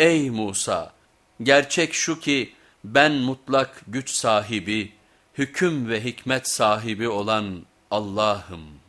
Ey Musa! Gerçek şu ki ben mutlak güç sahibi, hüküm ve hikmet sahibi olan Allah'ım.